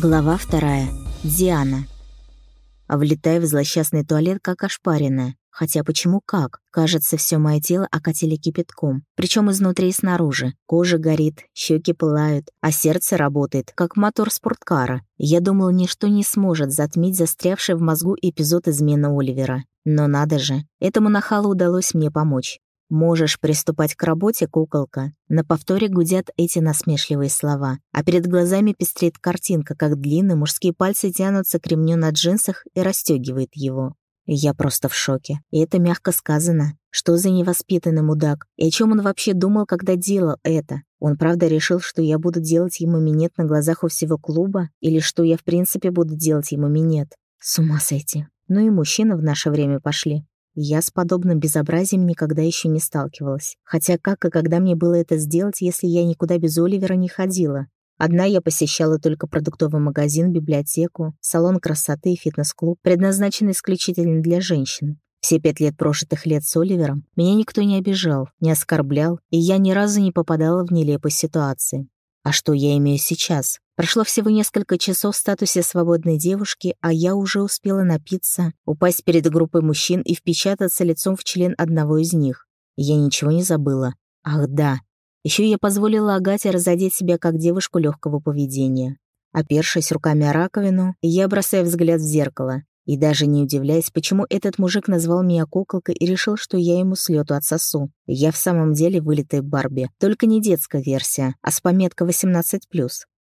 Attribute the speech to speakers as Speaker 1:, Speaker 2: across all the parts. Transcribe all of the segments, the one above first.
Speaker 1: Глава вторая. Диана. А влетаю в злосчастный туалет, как ошпаренная. Хотя почему как? Кажется, все мое тело окатили кипятком. Причем изнутри и снаружи. Кожа горит, щеки пылают, а сердце работает, как мотор спорткара. Я думала, ничто не сможет затмить застрявший в мозгу эпизод измены Оливера. Но надо же, этому нахалу удалось мне помочь. «Можешь приступать к работе, куколка». На повторе гудят эти насмешливые слова, а перед глазами пестрит картинка, как длинные мужские пальцы тянутся к ремню на джинсах и расстегивает его. Я просто в шоке. И это мягко сказано. Что за невоспитанный мудак? И о чем он вообще думал, когда делал это? Он правда решил, что я буду делать ему минет на глазах у всего клуба? Или что я в принципе буду делать ему минет? С ума сойти. Ну и мужчины в наше время пошли. Я с подобным безобразием никогда еще не сталкивалась. Хотя как и когда мне было это сделать, если я никуда без Оливера не ходила? Одна я посещала только продуктовый магазин, библиотеку, салон красоты и фитнес-клуб, предназначенный исключительно для женщин. Все пять лет прожитых лет с Оливером меня никто не обижал, не оскорблял, и я ни разу не попадала в нелепые ситуации. А что я имею сейчас? Прошло всего несколько часов в статусе свободной девушки, а я уже успела напиться, упасть перед группой мужчин и впечататься лицом в член одного из них. Я ничего не забыла. Ах да. Еще я позволила Агате разодеть себя как девушку легкого поведения. Опершись руками о раковину, я бросаю взгляд в зеркало. И даже не удивляясь, почему этот мужик назвал меня куколкой и решил, что я ему слету отсосу. Я в самом деле вылитая Барби. Только не детская версия, а с пометкой 18+.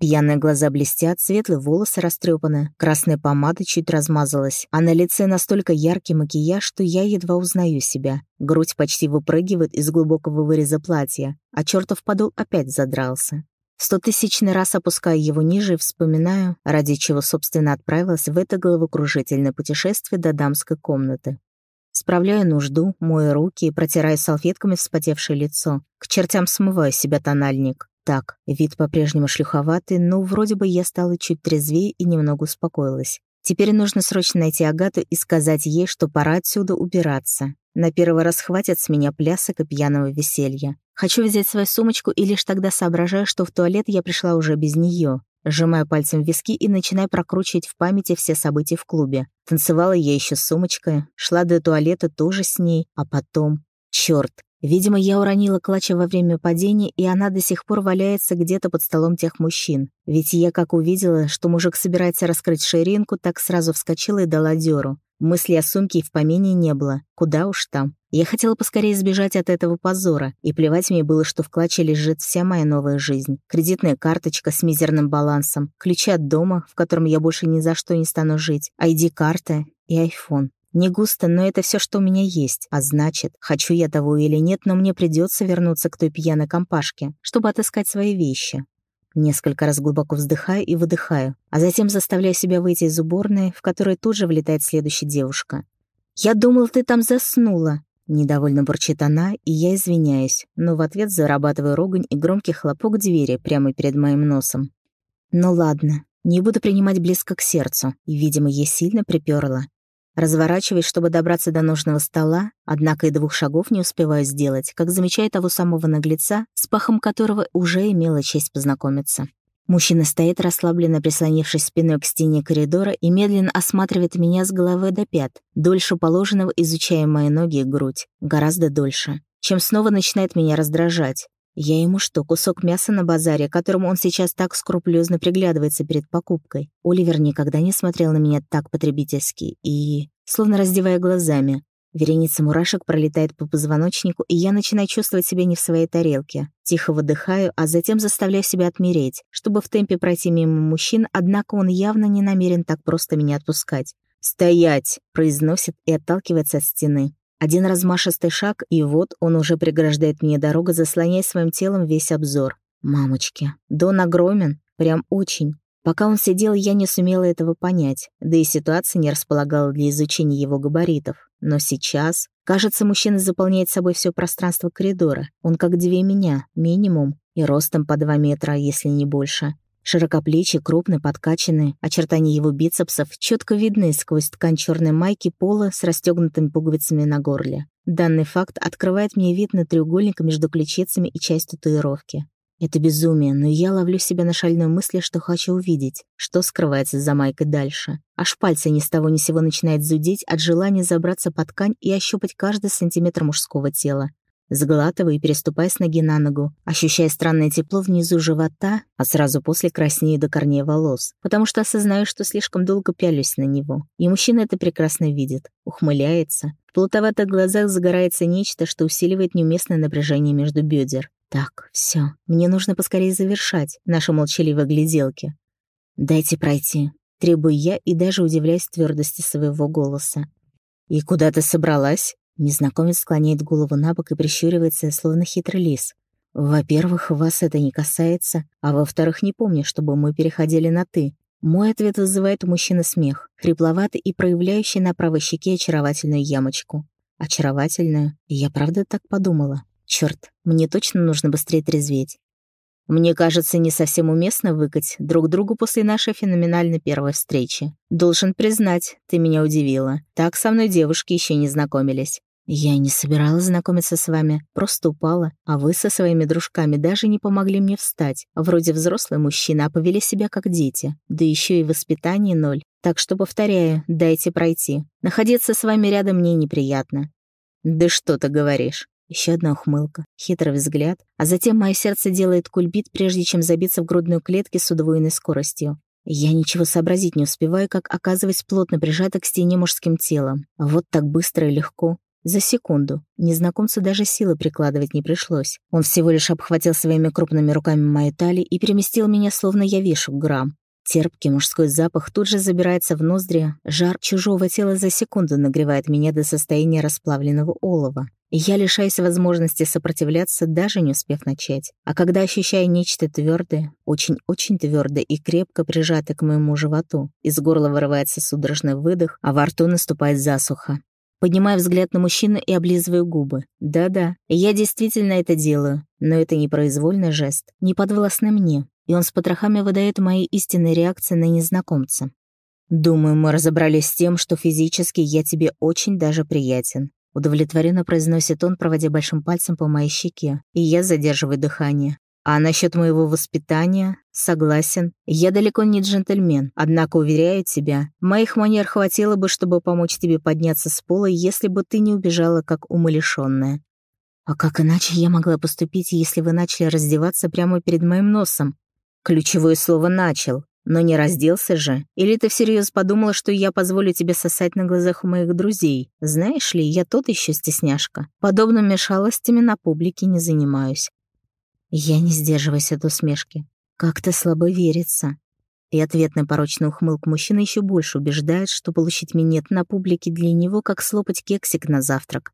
Speaker 1: Пьяные глаза блестят, светлые волосы растрепаны, красная помада чуть размазалась, а на лице настолько яркий макияж, что я едва узнаю себя. Грудь почти выпрыгивает из глубокого выреза платья, а чертов подол опять задрался. Стотысячный раз опускаю его ниже и вспоминаю, ради чего, собственно, отправилась в это головокружительное путешествие до дамской комнаты. Справляю нужду, мою руки и протираю салфетками вспотевшее лицо. К чертям смываю себя тональник. Так, вид по-прежнему шлюховатый, но вроде бы я стала чуть трезвее и немного успокоилась. Теперь нужно срочно найти Агату и сказать ей, что пора отсюда убираться. На первый раз хватит с меня плясок и пьяного веселья. Хочу взять свою сумочку и лишь тогда соображаю, что в туалет я пришла уже без нее. Сжимаю пальцем виски и начинаю прокручивать в памяти все события в клубе. Танцевала я еще с сумочкой, шла до туалета тоже с ней, а потом... Чёрт, Видимо, я уронила клатча во время падения, и она до сих пор валяется где-то под столом тех мужчин. Ведь я как увидела, что мужик собирается раскрыть ширинку, так сразу вскочила и дала дёру. Мысли о сумке и в помине не было. Куда уж там. Я хотела поскорее сбежать от этого позора, и плевать мне было, что в клатче лежит вся моя новая жизнь. Кредитная карточка с мизерным балансом, ключи от дома, в котором я больше ни за что не стану жить, ID-карта и айфон. Не густо, но это все, что у меня есть. А значит, хочу я того или нет, но мне придется вернуться к той пьяной компашке, чтобы отыскать свои вещи. Несколько раз глубоко вздыхаю и выдыхаю, а затем заставляю себя выйти из уборной, в которой тут же влетает следующая девушка. «Я думал, ты там заснула», Недовольно бурчит она, и я извиняюсь, но в ответ зарабатываю ругань и громкий хлопок двери прямо перед моим носом. Ну ладно, не буду принимать близко к сердцу, и, видимо, ей сильно припёрло. Разворачиваюсь, чтобы добраться до нужного стола, однако и двух шагов не успеваю сделать, как замечаю того самого наглеца, с пахом которого уже имела честь познакомиться. Мужчина стоит расслабленно, прислонившись спиной к стене коридора и медленно осматривает меня с головы до пят, дольше положенного изучая мои ноги и грудь, гораздо дольше, чем снова начинает меня раздражать. Я ему что, кусок мяса на базаре, которому он сейчас так скрупулезно приглядывается перед покупкой? Оливер никогда не смотрел на меня так потребительски и... словно раздевая глазами. Вереница мурашек пролетает по позвоночнику, и я начинаю чувствовать себя не в своей тарелке. Тихо выдыхаю, а затем заставляю себя отмереть, чтобы в темпе пройти мимо мужчин, однако он явно не намерен так просто меня отпускать. «Стоять!» — произносит и отталкивается от стены. Один размашистый шаг, и вот он уже преграждает мне дорогу, заслоняя своим телом весь обзор. Мамочки, Дон огромен, прям очень. Пока он сидел, я не сумела этого понять, да и ситуация не располагала для изучения его габаритов. Но сейчас, кажется, мужчина заполняет собой все пространство коридора. Он как две меня, минимум, и ростом по два метра, если не больше. Широкоплечий, крупный, подкачанный, очертания его бицепсов четко видны сквозь ткань черной майки пола с расстегнутыми пуговицами на горле. Данный факт открывает мне вид на треугольник между ключицами и частью татуировки. Это безумие, но я ловлю себя на шальной мысли, что хочу увидеть, что скрывается за майкой дальше. Аж пальцы ни с того ни сего начинают зудеть от желания забраться под ткань и ощупать каждый сантиметр мужского тела. Сглатывая и переступая с ноги на ногу, ощущая странное тепло внизу живота, а сразу после краснею до корней волос, потому что осознаю, что слишком долго пялюсь на него. И мужчина это прекрасно видит, ухмыляется. В плутоватых глазах загорается нечто, что усиливает неуместное напряжение между бедер. Так, все, мне нужно поскорее завершать наши молчаливые гляделки. «Дайте пройти», — требую я и даже удивляюсь твердости своего голоса. «И куда ты собралась?» Незнакомец склоняет голову на бок и прищуривается, словно хитрый лис. «Во-первых, вас это не касается, а во-вторых, не помню, чтобы мы переходили на «ты». Мой ответ вызывает у мужчины смех, хрипловатый и проявляющий на правой щеке очаровательную ямочку. Очаровательную? Я правда так подумала. Черт, мне точно нужно быстрее трезветь. Мне кажется, не совсем уместно выкать друг другу после нашей феноменальной первой встречи. Должен признать, ты меня удивила. Так со мной девушки еще не знакомились. «Я не собиралась знакомиться с вами, просто упала, а вы со своими дружками даже не помогли мне встать. Вроде взрослый мужчина, а повели себя как дети. Да еще и воспитание ноль. Так что, повторяю, дайте пройти. Находиться с вами рядом мне неприятно». «Да что ты говоришь?» Еще одна ухмылка, хитрый взгляд, а затем мое сердце делает кульбит, прежде чем забиться в грудную клетке с удвоенной скоростью. Я ничего сообразить не успеваю, как оказываюсь плотно прижата к стене мужским телом. Вот так быстро и легко. За секунду. Незнакомцу даже силы прикладывать не пришлось. Он всего лишь обхватил своими крупными руками мою талию и переместил меня, словно я вешу грамм. Терпкий мужской запах тут же забирается в ноздри, жар чужого тела за секунду нагревает меня до состояния расплавленного олова. Я лишаюсь возможности сопротивляться, даже не успев начать. А когда ощущаю нечто твердое, очень-очень твердое и крепко прижатое к моему животу, из горла вырывается судорожный выдох, а во рту наступает засуха. Поднимаю взгляд на мужчину и облизываю губы. Да-да, я действительно это делаю, но это непроизвольный жест, не подвластный мне, и он с потрохами выдает мои истинные реакции на незнакомца. «Думаю, мы разобрались с тем, что физически я тебе очень даже приятен», удовлетворенно произносит он, проводя большим пальцем по моей щеке, и я задерживаю дыхание. А насчет моего воспитания, согласен, я далеко не джентльмен, однако, уверяю тебя, моих манер хватило бы, чтобы помочь тебе подняться с пола, если бы ты не убежала как умалишённая. А как иначе я могла поступить, если вы начали раздеваться прямо перед моим носом? Ключевое слово «начал», но не разделся же. Или ты всерьез подумала, что я позволю тебе сосать на глазах у моих друзей? Знаешь ли, я тот еще стесняшка. Подобными шалостями на публике не занимаюсь. Я не сдерживаюсь от усмешки. Как-то слабо верится. И ответный порочный ухмылк мужчины еще больше убеждает, что получить минет на публике для него как слопать кексик на завтрак.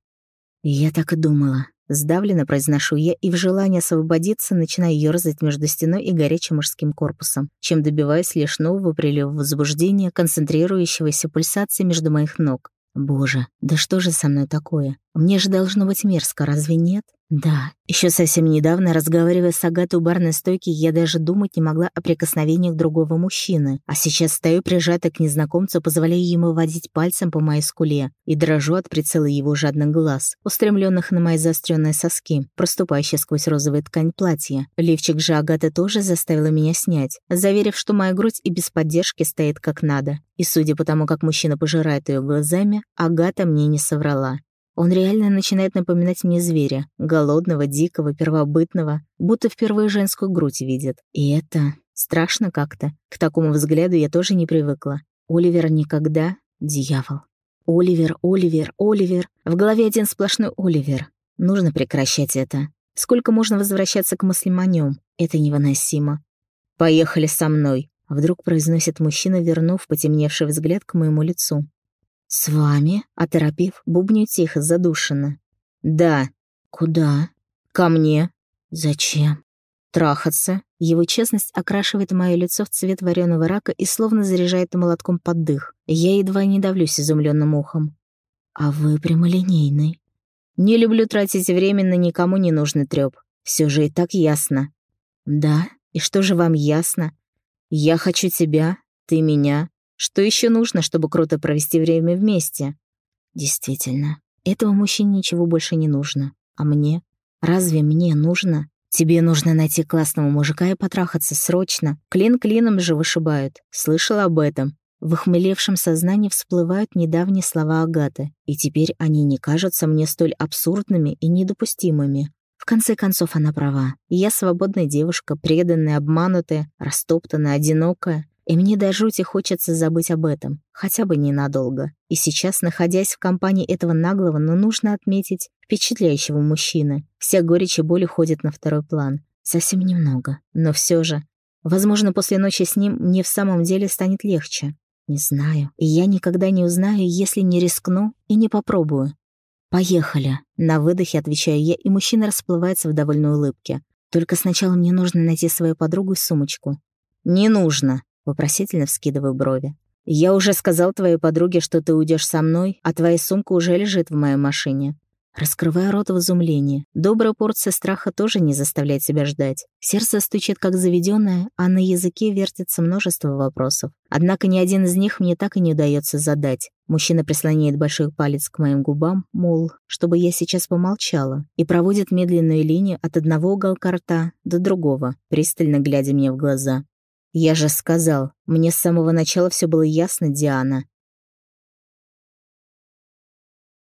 Speaker 1: Я так и думала. Сдавленно произношу я и в желании освободиться начинаю ёрзать между стеной и горячим мужским корпусом, чем добиваюсь лишь нового прилива возбуждения, концентрирующегося пульсации между моих ног. Боже, да что же со мной такое? Мне же должно быть мерзко, разве нет? Да, еще совсем недавно, разговаривая с Агатой у барной стойки, я даже думать не могла о прикосновениях другого мужчины, а сейчас стою прижата к незнакомцу, позволяя ему водить пальцем по моей скуле и дрожу от прицела его жадных глаз, устремленных на мои заостренные соски, проступающие сквозь розовую ткань платья. Лифчик же Агаты тоже заставила меня снять, заверив, что моя грудь и без поддержки стоит как надо. И судя по тому, как мужчина пожирает ее глазами, Агата мне не соврала. Он реально начинает напоминать мне зверя, голодного, дикого, первобытного, будто впервые женскую грудь видит. И это страшно как-то. К такому взгляду я тоже не привыкла. Оливер никогда... Дьявол. Оливер, Оливер, Оливер. В голове один сплошной Оливер. Нужно прекращать это. Сколько можно возвращаться к мыслям о нем? Это невыносимо. «Поехали со мной», — вдруг произносит мужчина, вернув потемневший взгляд к моему лицу. «С вами?» — оторопев, бубню тихо, задушенно. «Да». «Куда?» «Ко мне». «Зачем?» «Трахаться». Его честность окрашивает мое лицо в цвет вареного рака и словно заряжает молотком под дых. Я едва не давлюсь изумленным ухом. «А вы прямолинейный». «Не люблю тратить время на никому не нужный трёп. Все же и так ясно». «Да? И что же вам ясно? Я хочу тебя, ты меня, что еще нужно, чтобы круто провести время вместе? Действительно, этого мужчине ничего больше не нужно. А мне? Разве мне нужно? Тебе нужно найти классного мужика и потрахаться срочно. Клин клином же вышибают. Слышал об этом. В охмелевшем сознании всплывают недавние слова Агаты, и теперь они не кажутся мне столь абсурдными и недопустимыми. В конце концов, она права. Я свободная девушка, преданная, обманутая, растоптанная, одинокая. И мне до жути хочется забыть об этом, хотя бы ненадолго. И сейчас, находясь в компании этого наглого, но нужно отметить, впечатляющего мужчины, вся горечь и боль уходит на второй план. Совсем немного, но все же. Возможно, после ночи с ним мне в самом деле станет легче. Не знаю, и я никогда не узнаю, если не рискну и не попробую. «Поехали!» На выдохе отвечаю я, и мужчина расплывается в довольной улыбке. «Только сначала мне нужно найти свою подругу и сумочку». «Не нужно!» — вопросительно вскидываю брови. «Я уже сказал твоей подруге, что ты уйдешь со мной, а твоя сумка уже лежит в моей машине. Раскрывая рот в изумлении. Добрая порция страха тоже не заставляет себя ждать. Сердце стучит как заведенное, а на языке вертится множество вопросов. Однако ни один из них мне так и не удается задать. Мужчина прислоняет большой палец к моим губам, мол, чтобы я сейчас помолчала, и проводит медленную линию от одного уголка рта до другого, пристально глядя мне в глаза. «Я же сказал, мне с самого начала все было ясно, Диана.